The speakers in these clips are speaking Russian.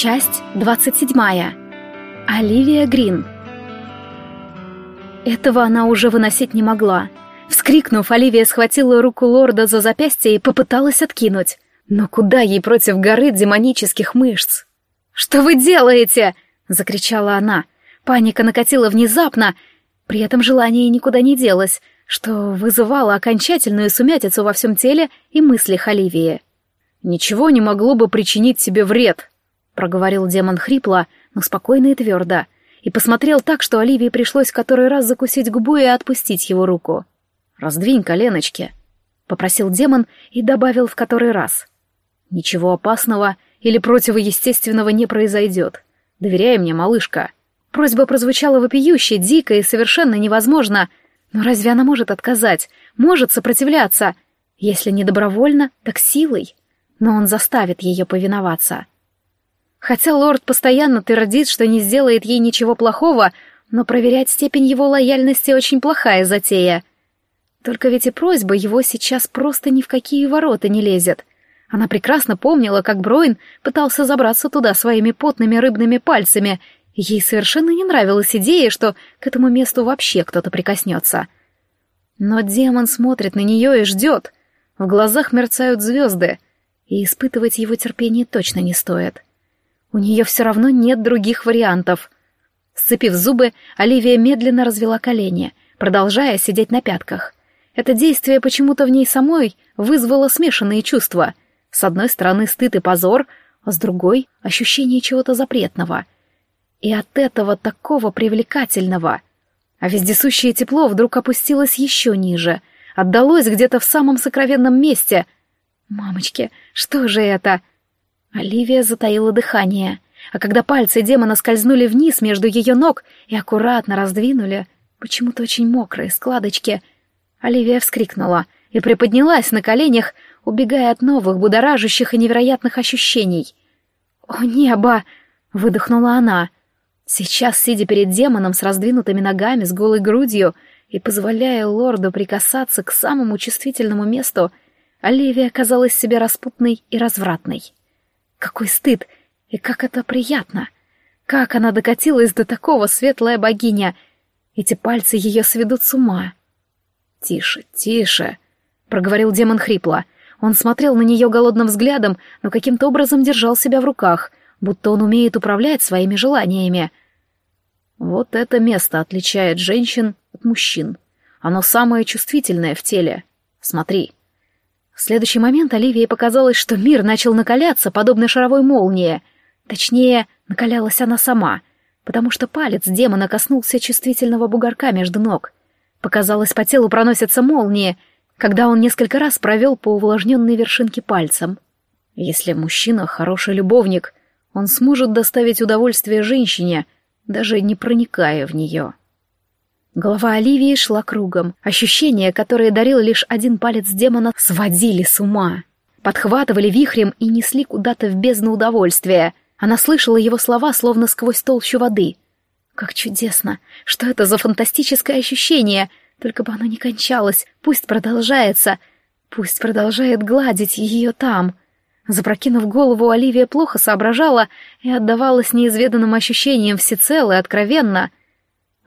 Часть 27. Оливия Грин. Этого она уже выносить не могла. Вскрикнув, Оливия схватила руку лорда за запястье и попыталась откинуть. Но куда ей против горы демонических мышц? «Что вы делаете?» — закричала она. Паника накатила внезапно, при этом желание никуда не делось, что вызывало окончательную сумятицу во всем теле и мыслях Оливии. «Ничего не могло бы причинить себе вред», — проговорил демон хрипло, но спокойно и твердо, и посмотрел так, что Оливии пришлось который раз закусить губу и отпустить его руку. «Раздвинь коленочки», — попросил демон и добавил в который раз. «Ничего опасного или противоестественного не произойдет. Доверяй мне, малышка». Просьба прозвучала вопиюще, дико и совершенно невозможно. Но разве она может отказать? Может сопротивляться? Если не добровольно, так силой. Но он заставит ее повиноваться. Хотя лорд постоянно твердит, что не сделает ей ничего плохого, но проверять степень его лояльности очень плохая затея. Только ведь и просьба его сейчас просто ни в какие ворота не лезет. Она прекрасно помнила, как Броин пытался забраться туда своими потными рыбными пальцами Ей совершенно не нравилась идея, что к этому месту вообще кто-то прикоснется. Но демон смотрит на нее и ждет. В глазах мерцают звезды, и испытывать его терпение точно не стоит. У нее все равно нет других вариантов. Сцепив зубы, Оливия медленно развела колени, продолжая сидеть на пятках. Это действие почему-то в ней самой вызвало смешанные чувства. С одной стороны стыд и позор, а с другой — ощущение чего-то запретного — и от этого такого привлекательного. А вездесущее тепло вдруг опустилось еще ниже, отдалось где-то в самом сокровенном месте. «Мамочки, что же это?» Оливия затаила дыхание, а когда пальцы демона скользнули вниз между ее ног и аккуратно раздвинули, почему-то очень мокрые складочки, Оливия вскрикнула и приподнялась на коленях, убегая от новых, будоражащих и невероятных ощущений. «О, небо!» — выдохнула она — Сейчас, сидя перед демоном с раздвинутыми ногами, с голой грудью и позволяя лорду прикасаться к самому чувствительному месту, Оливия казалась себе распутной и развратной. Какой стыд! И как это приятно! Как она докатилась до такого, светлая богиня! Эти пальцы ее сведут с ума. «Тише, тише!» — проговорил демон хрипло. Он смотрел на нее голодным взглядом, но каким-то образом держал себя в руках, будто он умеет управлять своими желаниями. Вот это место отличает женщин от мужчин. Оно самое чувствительное в теле. Смотри. В следующий момент Оливии показалось, что мир начал накаляться, подобно шаровой молнии. Точнее, накалялась она сама, потому что палец демона коснулся чувствительного бугорка между ног. Показалось, по телу проносятся молнии, когда он несколько раз провел по увлажненной вершинке пальцем. Если мужчина хороший любовник, он сможет доставить удовольствие женщине — даже не проникая в нее. Голова Оливии шла кругом. Ощущения, которые дарил лишь один палец демона, сводили с ума. Подхватывали вихрем и несли куда-то в бездну удовольствия. Она слышала его слова, словно сквозь толщу воды. Как чудесно! Что это за фантастическое ощущение? Только бы оно не кончалось. Пусть продолжается. Пусть продолжает гладить ее там. Запрокинув голову, Оливия плохо соображала и отдавалась неизведанным ощущениям всецело и откровенно.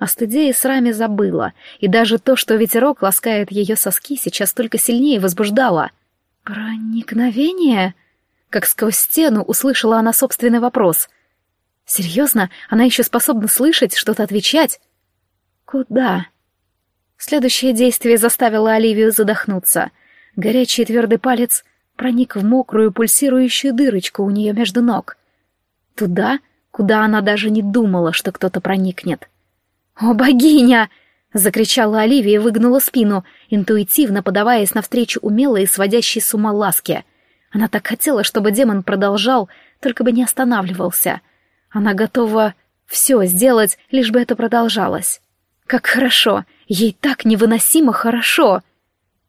О стыде и сраме забыла, и даже то, что ветерок ласкает ее соски, сейчас только сильнее возбуждало. «Проникновение?» Как сквозь стену услышала она собственный вопрос. «Серьезно? Она еще способна слышать, что-то отвечать?» «Куда?» Следующее действие заставило Оливию задохнуться. Горячий твердый палец проник в мокрую пульсирующую дырочку у нее между ног. Туда, куда она даже не думала, что кто-то проникнет. «О, богиня!» — закричала Оливия и выгнула спину, интуитивно подаваясь навстречу умелой и сводящей с ума ласке. Она так хотела, чтобы демон продолжал, только бы не останавливался. Она готова все сделать, лишь бы это продолжалось. Как хорошо! Ей так невыносимо хорошо!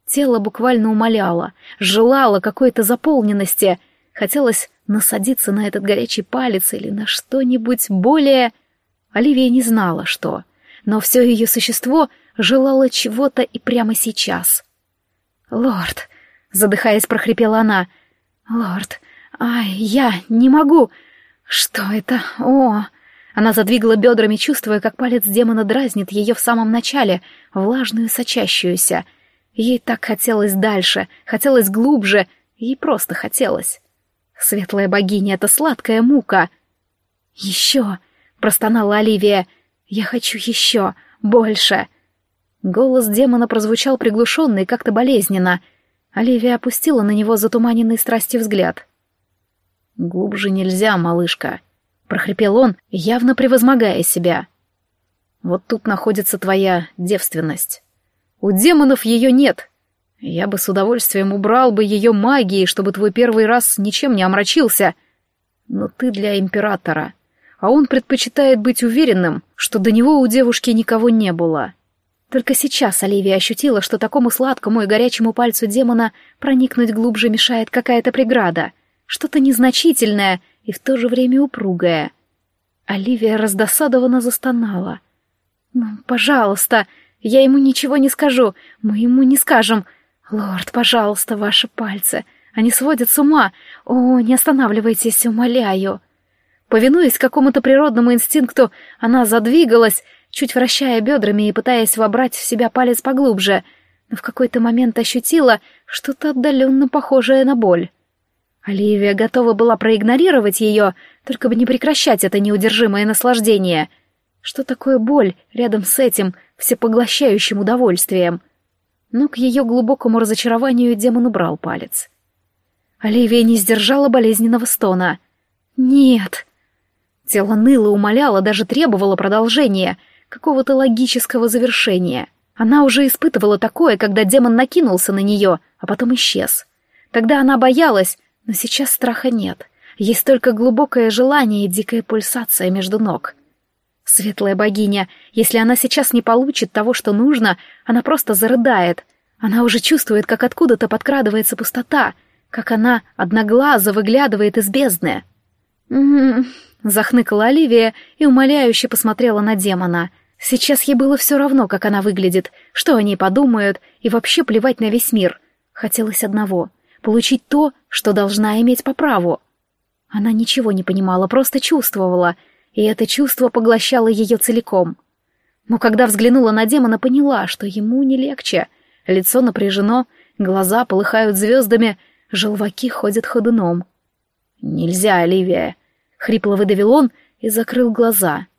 Тело буквально умоляло, желало какой-то заполненности. Хотелось насадиться на этот горячий палец или на что-нибудь более... Оливия не знала, что, но все ее существо желало чего-то и прямо сейчас. «Лорд!» — задыхаясь, прохрипела она. «Лорд! Ай, я не могу! Что это? О! Она задвигала бедрами, чувствуя, как палец демона дразнит ее в самом начале, влажную, сочащуюся. Ей так хотелось дальше, хотелось глубже, ей просто хотелось. Светлая богиня — это сладкая мука. «Еще!» — простонала Оливия. «Я хочу еще! Больше!» Голос демона прозвучал приглушенно и как-то болезненно. Оливия опустила на него затуманенный страстью взгляд. «Глубже нельзя, малышка», — прохрипел он, явно превозмогая себя. «Вот тут находится твоя девственность. У демонов ее нет. Я бы с удовольствием убрал бы ее магией, чтобы твой первый раз ничем не омрачился. Но ты для императора, а он предпочитает быть уверенным, что до него у девушки никого не было». Только сейчас Оливия ощутила, что такому сладкому и горячему пальцу демона проникнуть глубже мешает какая-то преграда, что-то незначительное и в то же время упругое. Оливия раздосадованно застонала. «Ну, пожалуйста, я ему ничего не скажу, мы ему не скажем. Лорд, пожалуйста, ваши пальцы, они сводят с ума. О, не останавливайтесь, умоляю». Повинуясь какому-то природному инстинкту, она задвигалась, чуть вращая бедрами и пытаясь вобрать в себя палец поглубже, но в какой-то момент ощутила что-то отдаленно похожее на боль. Оливия готова была проигнорировать ее, только бы не прекращать это неудержимое наслаждение. Что такое боль рядом с этим всепоглощающим удовольствием? Но к ее глубокому разочарованию демон убрал палец. Оливия не сдержала болезненного стона. «Нет!» Тело ныло, умоляло, даже требовало продолжения — какого-то логического завершения. Она уже испытывала такое, когда демон накинулся на нее, а потом исчез. Тогда она боялась, но сейчас страха нет. Есть только глубокое желание и дикая пульсация между ног. Светлая богиня, если она сейчас не получит того, что нужно, она просто зарыдает. Она уже чувствует, как откуда-то подкрадывается пустота, как она одноглазо выглядывает из бездны. «М-м-м», захныкала Оливия и умоляюще посмотрела на демона — Сейчас ей было все равно, как она выглядит, что они подумают, и вообще плевать на весь мир. Хотелось одного — получить то, что должна иметь по праву. Она ничего не понимала, просто чувствовала, и это чувство поглощало ее целиком. Но когда взглянула на демона, поняла, что ему не легче. Лицо напряжено, глаза полыхают звездами, желваки ходят ходуном. «Нельзя, Оливия!» — хрипло выдавил он и закрыл глаза —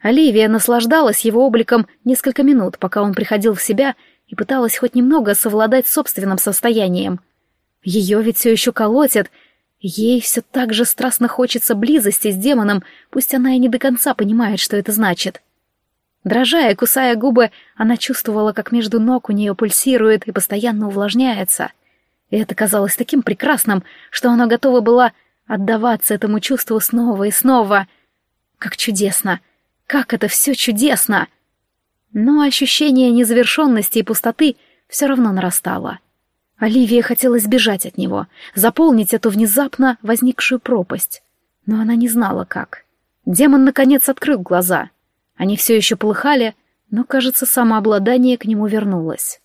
Оливия наслаждалась его обликом несколько минут, пока он приходил в себя и пыталась хоть немного совладать с собственным состоянием. Ее ведь все еще колотят, ей все так же страстно хочется близости с демоном, пусть она и не до конца понимает, что это значит. Дрожа и кусая губы, она чувствовала, как между ног у нее пульсирует и постоянно увлажняется. И это казалось таким прекрасным, что она готова была отдаваться этому чувству снова и снова. Как чудесно! — как это все чудесно! Но ощущение незавершенности и пустоты все равно нарастало. Оливия хотела сбежать от него, заполнить эту внезапно возникшую пропасть. Но она не знала, как. Демон, наконец, открыл глаза. Они все еще полыхали, но, кажется, самообладание к нему вернулось.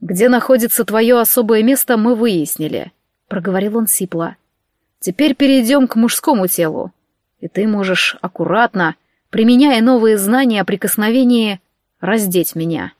«Где находится твое особое место, мы выяснили», — проговорил он сипло. «Теперь перейдем к мужскому телу, и ты можешь аккуратно, применяя новые знания о прикосновении, раздеть меня.